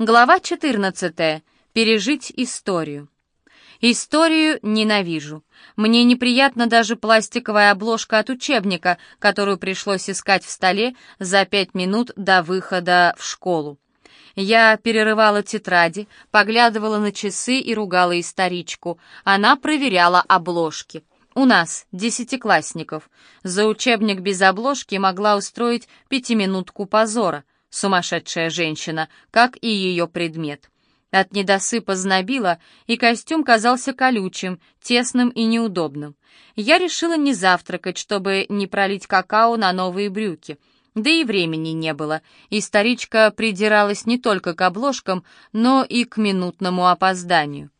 Глава 14. Пережить историю. Историю ненавижу. Мне неприятна даже пластиковая обложка от учебника, которую пришлось искать в столе за пять минут до выхода в школу. Я перерывала тетради, поглядывала на часы и ругала историчку. Она проверяла обложки. У нас, десятиклассников, за учебник без обложки могла устроить пятиминутку позора — сумасшедшая женщина, как и ее предмет. От недосыпа знобила, и костюм казался колючим, тесным и неудобным. Я решила не завтракать, чтобы не пролить какао на новые брюки. Да и времени не было, и старичка придиралась не только к обложкам, но и к минутному опозданию.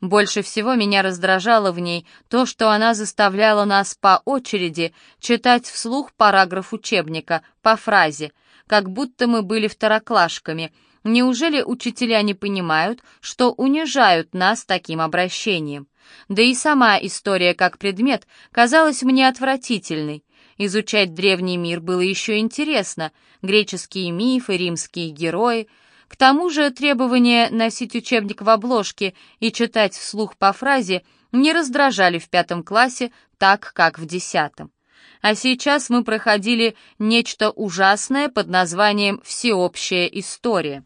Больше всего меня раздражало в ней то, что она заставляла нас по очереди читать вслух параграф учебника, по фразе — как будто мы были второклашками. Неужели учителя не понимают, что унижают нас таким обращением? Да и сама история как предмет казалась мне отвратительной. Изучать древний мир было еще интересно. Греческие мифы, римские герои. К тому же требование носить учебник в обложке и читать вслух по фразе не раздражали в пятом классе так, как в десятом а сейчас мы проходили нечто ужасное под названием «Всеобщая история».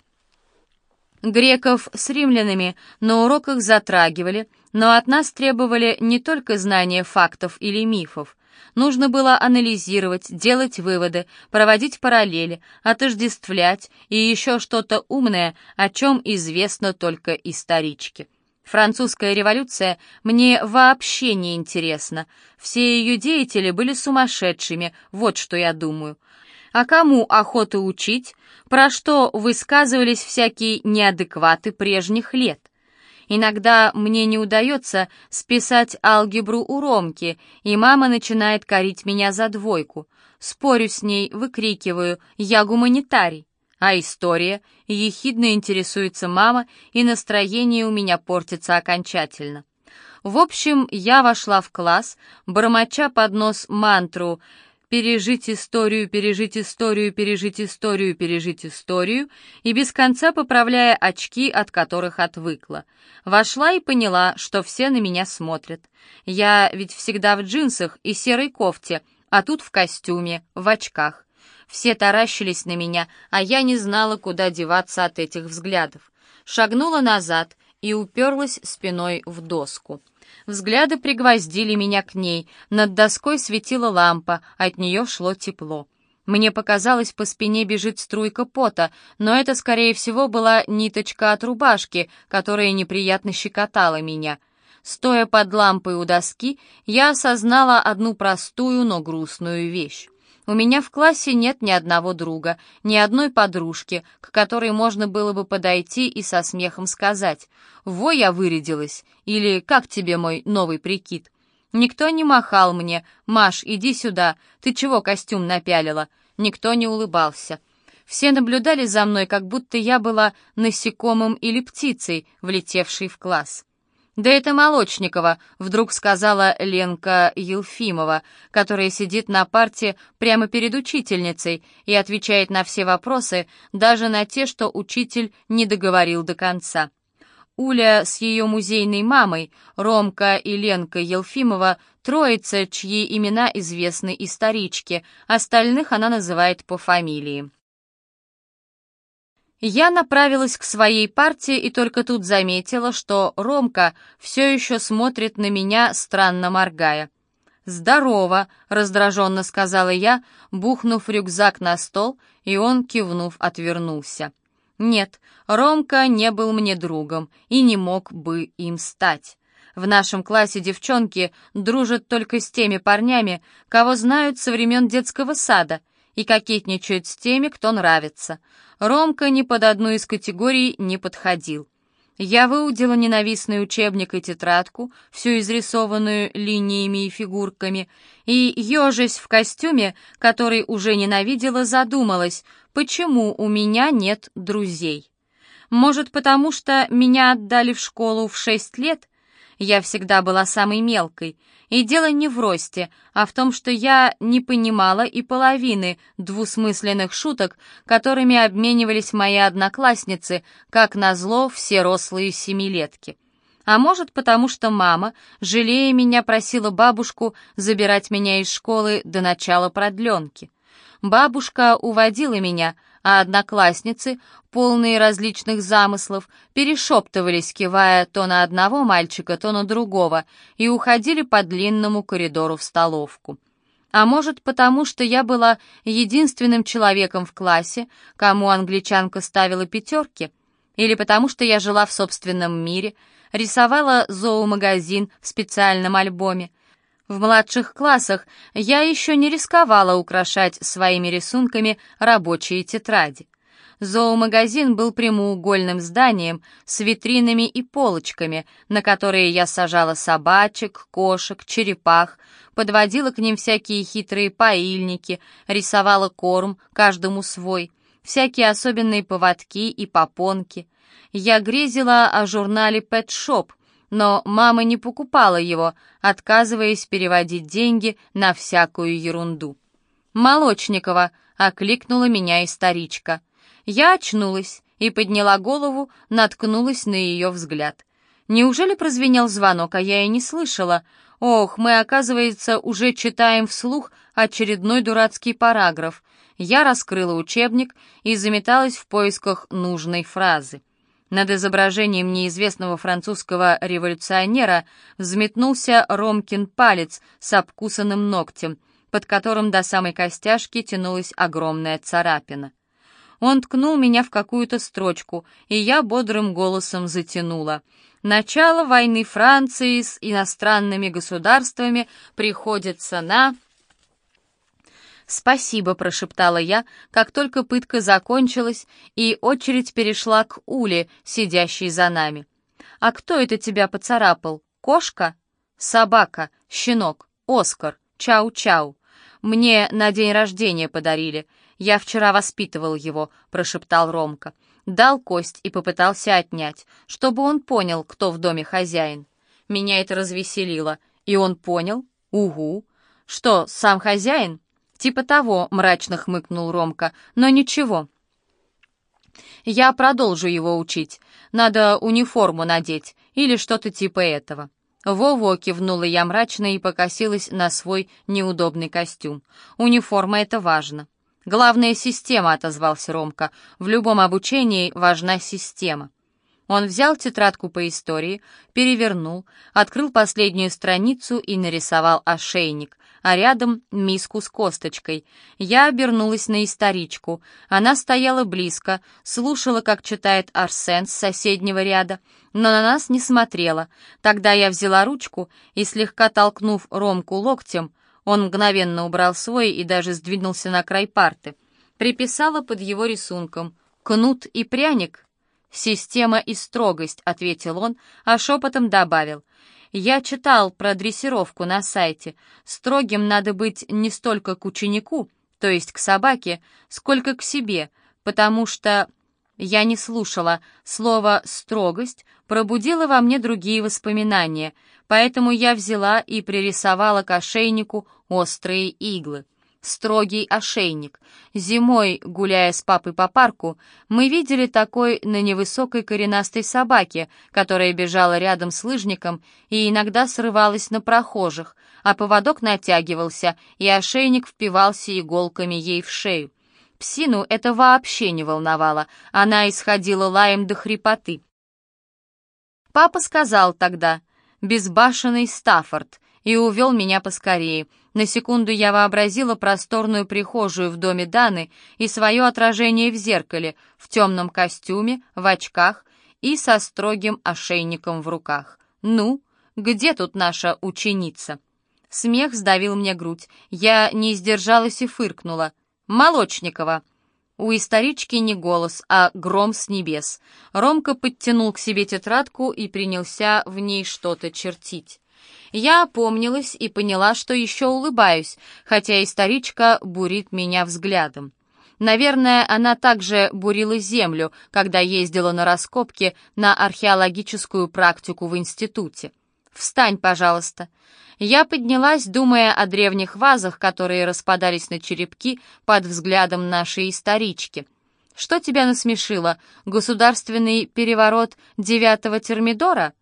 Греков с римлянами на уроках затрагивали, но от нас требовали не только знания фактов или мифов. Нужно было анализировать, делать выводы, проводить параллели, отождествлять и еще что-то умное, о чем известно только историчке. Французская революция мне вообще не интересна. Все ее деятели были сумасшедшими, вот что я думаю. А кому охота учить, про что высказывались всякие неадекваты прежних лет? Иногда мне не удается списать алгебру у Ромки, и мама начинает корить меня за двойку. Спорю с ней, выкрикиваю «Я гуманитарий». А история? Ехидно интересуется мама, и настроение у меня портится окончательно. В общем, я вошла в класс, бормоча под нос мантру «пережить историю, пережить историю, пережить историю, пережить историю» и без конца поправляя очки, от которых отвыкла. Вошла и поняла, что все на меня смотрят. Я ведь всегда в джинсах и серой кофте, а тут в костюме, в очках. Все таращились на меня, а я не знала, куда деваться от этих взглядов. Шагнула назад и уперлась спиной в доску. Взгляды пригвоздили меня к ней, над доской светила лампа, от нее шло тепло. Мне показалось, по спине бежит струйка пота, но это, скорее всего, была ниточка от рубашки, которая неприятно щекотала меня. Стоя под лампой у доски, я осознала одну простую, но грустную вещь. У меня в классе нет ни одного друга, ни одной подружки, к которой можно было бы подойти и со смехом сказать «Во, я вырядилась» или «Как тебе мой новый прикид?» Никто не махал мне «Маш, иди сюда, ты чего костюм напялила?» Никто не улыбался. Все наблюдали за мной, как будто я была насекомым или птицей, влетевшей в класс. «Да это Молочникова», — вдруг сказала Ленка Елфимова, которая сидит на парте прямо перед учительницей и отвечает на все вопросы, даже на те, что учитель не договорил до конца. Уля с ее музейной мамой, Ромка и Ленка Елфимова, троица, чьи имена известны историчке, остальных она называет по фамилии. Я направилась к своей партии и только тут заметила, что Ромка все еще смотрит на меня, странно моргая. «Здорово!» — раздраженно сказала я, бухнув рюкзак на стол, и он, кивнув, отвернулся. Нет, Ромка не был мне другом и не мог бы им стать. В нашем классе девчонки дружат только с теми парнями, кого знают со времен детского сада, и кокетничают с теми, кто нравится. Ромка ни под одну из категорий не подходил. Я выудила ненавистный учебник и тетрадку, всю изрисованную линиями и фигурками, и, ежась в костюме, который уже ненавидела, задумалась, почему у меня нет друзей. Может, потому что меня отдали в школу в шесть лет? Я всегда была самой мелкой. И дело не в росте, а в том, что я не понимала и половины двусмысленных шуток, которыми обменивались мои одноклассницы, как назло все рослые семилетки. А может, потому что мама, жалея меня, просила бабушку забирать меня из школы до начала продленки. Бабушка уводила меня, а одноклассницы, полные различных замыслов, перешептывались, кивая то на одного мальчика, то на другого, и уходили по длинному коридору в столовку. А может, потому что я была единственным человеком в классе, кому англичанка ставила пятерки, или потому что я жила в собственном мире, рисовала зоомагазин в специальном альбоме, в младших классах я еще не рисковала украшать своими рисунками рабочие тетради. Зоомагазин был прямоугольным зданием с витринами и полочками, на которые я сажала собачек, кошек, черепах, подводила к ним всякие хитрые поильники, рисовала корм, каждому свой, всякие особенные поводки и попонки. Я грезила о журнале Pet Shop, но мама не покупала его, отказываясь переводить деньги на всякую ерунду. «Молочникова!» — окликнула меня историчка. Я очнулась и подняла голову, наткнулась на ее взгляд. Неужели прозвенел звонок, а я и не слышала? Ох, мы, оказывается, уже читаем вслух очередной дурацкий параграф. Я раскрыла учебник и заметалась в поисках нужной фразы. Над изображением неизвестного французского революционера взметнулся Ромкин палец с обкусанным ногтем, под которым до самой костяшки тянулась огромная царапина. Он ткнул меня в какую-то строчку, и я бодрым голосом затянула. Начало войны Франции с иностранными государствами приходится на... «Спасибо», — прошептала я, как только пытка закончилась, и очередь перешла к Уле, сидящей за нами. «А кто это тебя поцарапал? Кошка?» «Собака, щенок, Оскар, чау-чау. Мне на день рождения подарили. Я вчера воспитывал его», — прошептал Ромка. Дал кость и попытался отнять, чтобы он понял, кто в доме хозяин. Меня это развеселило. И он понял? Угу. Что, сам хозяин? «Типа того», — мрачно хмыкнул Ромка, — «но ничего». «Я продолжу его учить. Надо униформу надеть или что-то типа этого». «Во-во», — кивнула я мрачно и покосилась на свой неудобный костюм. «Униформа — это важно». «Главная система», — отозвался Ромка. «В любом обучении важна система». Он взял тетрадку по истории, перевернул, открыл последнюю страницу и нарисовал ошейник, а рядом миску с косточкой. Я обернулась на историчку. Она стояла близко, слушала, как читает Арсен с соседнего ряда, но на нас не смотрела. Тогда я взяла ручку и, слегка толкнув Ромку локтем, он мгновенно убрал свой и даже сдвинулся на край парты, приписала под его рисунком «Кнут и пряник» «Система и строгость», — ответил он, а шепотом добавил. «Я читал про дрессировку на сайте. Строгим надо быть не столько к ученику, то есть к собаке, сколько к себе, потому что...» Я не слушала. Слово «строгость» пробудило во мне другие воспоминания, поэтому я взяла и пририсовала к ошейнику острые иглы строгий ошейник. Зимой, гуляя с папой по парку, мы видели такой на невысокой коренастой собаке, которая бежала рядом с лыжником и иногда срывалась на прохожих, а поводок натягивался, и ошейник впивался иголками ей в шею. Псину это вообще не волновало, она исходила лаем до хрипоты. Папа сказал тогда «безбашенный Стаффорд», и увел меня поскорее — на секунду я вообразила просторную прихожую в доме Даны и свое отражение в зеркале, в темном костюме, в очках и со строгим ошейником в руках. «Ну, где тут наша ученица?» Смех сдавил мне грудь. Я не сдержалась и фыркнула. «Молочникова!» У исторички не голос, а гром с небес. Ромка подтянул к себе тетрадку и принялся в ней что-то чертить. Я опомнилась и поняла, что еще улыбаюсь, хотя историчка бурит меня взглядом. Наверное, она также бурила землю, когда ездила на раскопки на археологическую практику в институте. «Встань, пожалуйста». Я поднялась, думая о древних вазах, которые распадались на черепки под взглядом нашей исторички. «Что тебя насмешило? Государственный переворот девятого термидора?»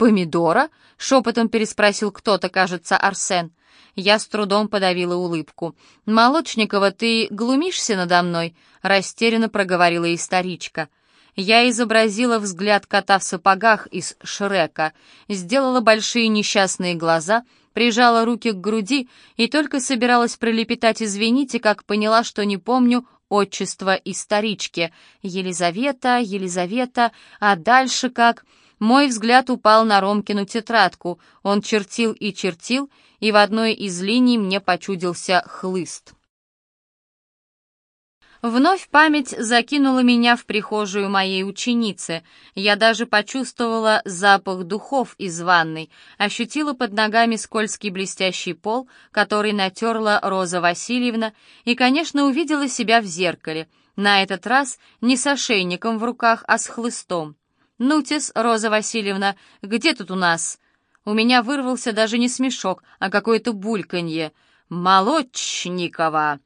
«Помидора?» — шепотом переспросил кто-то, кажется, Арсен. Я с трудом подавила улыбку. «Молочникова, ты глумишься надо мной?» — растерянно проговорила историчка. Я изобразила взгляд кота в сапогах из Шрека, сделала большие несчастные глаза, прижала руки к груди и только собиралась пролепетать «извините», как поняла, что не помню отчество исторички. Елизавета, Елизавета, а дальше как... Мой взгляд упал на Ромкину тетрадку. Он чертил и чертил, и в одной из линий мне почудился хлыст. Вновь память закинула меня в прихожую моей ученицы. Я даже почувствовала запах духов из ванной, ощутила под ногами скользкий блестящий пол, который натерла Роза Васильевна, и, конечно, увидела себя в зеркале. На этот раз не с ошейником в руках, а с хлыстом. «Нутис, Роза Васильевна, где тут у нас?» У меня вырвался даже не смешок, а какое-то бульканье. «Молочникова!»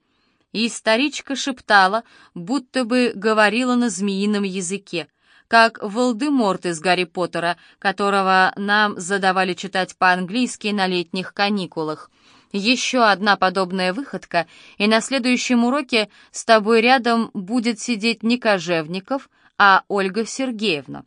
И старичка шептала, будто бы говорила на змеином языке, как Волдеморт из Гарри Поттера, которого нам задавали читать по-английски на летних каникулах. Еще одна подобная выходка, и на следующем уроке с тобой рядом будет сидеть не Кожевников, а Ольга Сергеевна.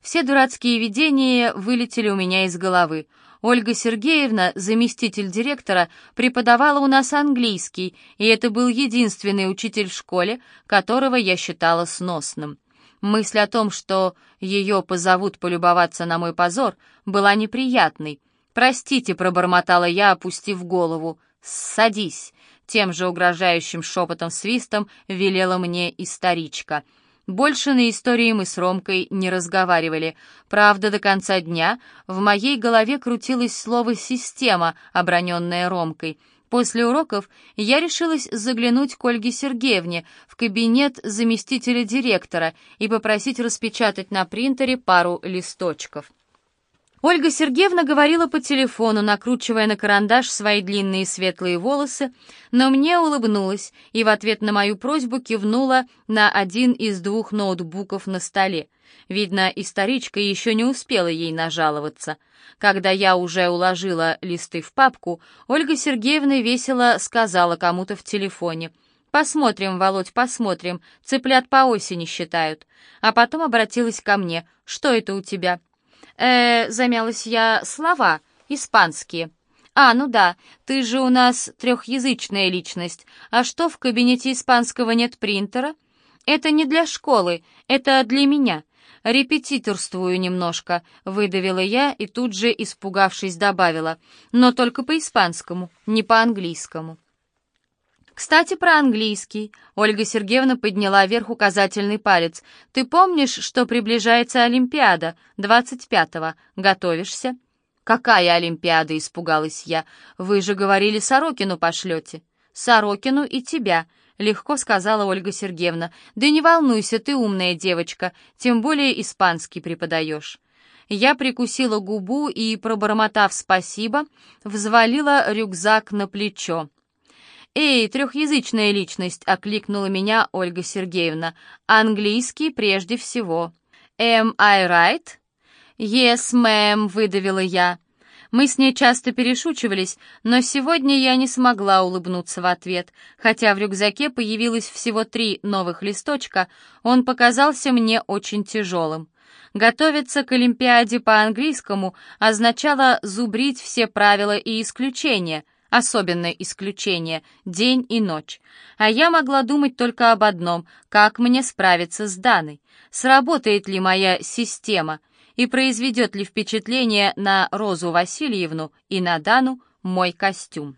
Все дурацкие видения вылетели у меня из головы. Ольга Сергеевна, заместитель директора, преподавала у нас английский, и это был единственный учитель в школе, которого я считала сносным. Мысль о том, что ее позовут полюбоваться на мой позор, была неприятной. «Простите», — пробормотала я, опустив голову. «Садись», — тем же угрожающим шепотом-свистом велела мне историчка — больше на истории мы с Ромкой не разговаривали. Правда, до конца дня в моей голове крутилось слово «система», оброненное Ромкой. После уроков я решилась заглянуть к Ольге Сергеевне в кабинет заместителя директора и попросить распечатать на принтере пару листочков. Ольга Сергеевна говорила по телефону, накручивая на карандаш свои длинные светлые волосы, но мне улыбнулась и в ответ на мою просьбу кивнула на один из двух ноутбуков на столе. Видно, историчка еще не успела ей нажаловаться. Когда я уже уложила листы в папку, Ольга Сергеевна весело сказала кому-то в телефоне — «Посмотрим, Володь, посмотрим. Цыплят по осени считают». А потом обратилась ко мне. «Что это у тебя?» Э замялась я, слова испанские. А, ну да, ты же у нас трехязычная личность. А что, в кабинете испанского нет принтера? Это не для школы, это для меня. Репетиторствую немножко, выдавила я и тут же, испугавшись, добавила. Но только по-испанскому, не по-английскому. «Кстати, про английский». Ольга Сергеевна подняла вверх указательный палец. «Ты помнишь, что приближается Олимпиада? 25-го. Готовишься?» «Какая Олимпиада?» — испугалась я. «Вы же говорили, Сорокину пошлете». «Сорокину и тебя», — легко сказала Ольга Сергеевна. «Да не волнуйся, ты умная девочка, тем более испанский преподаешь». Я прикусила губу и, пробормотав спасибо, взвалила рюкзак на плечо. «Эй, трехязычная личность!» — окликнула меня Ольга Сергеевна. «Английский прежде всего». «Am I right?» «Yes, ma'am», — выдавила я. Мы с ней часто перешучивались, но сегодня я не смогла улыбнуться в ответ. Хотя в рюкзаке появилось всего три новых листочка, он показался мне очень тяжелым. Готовиться к Олимпиаде по английскому означало зубрить все правила и исключения — Особенное исключение — день и ночь. А я могла думать только об одном — как мне справиться с Даной. Сработает ли моя система и произведет ли впечатление на Розу Васильевну и на Дану мой костюм.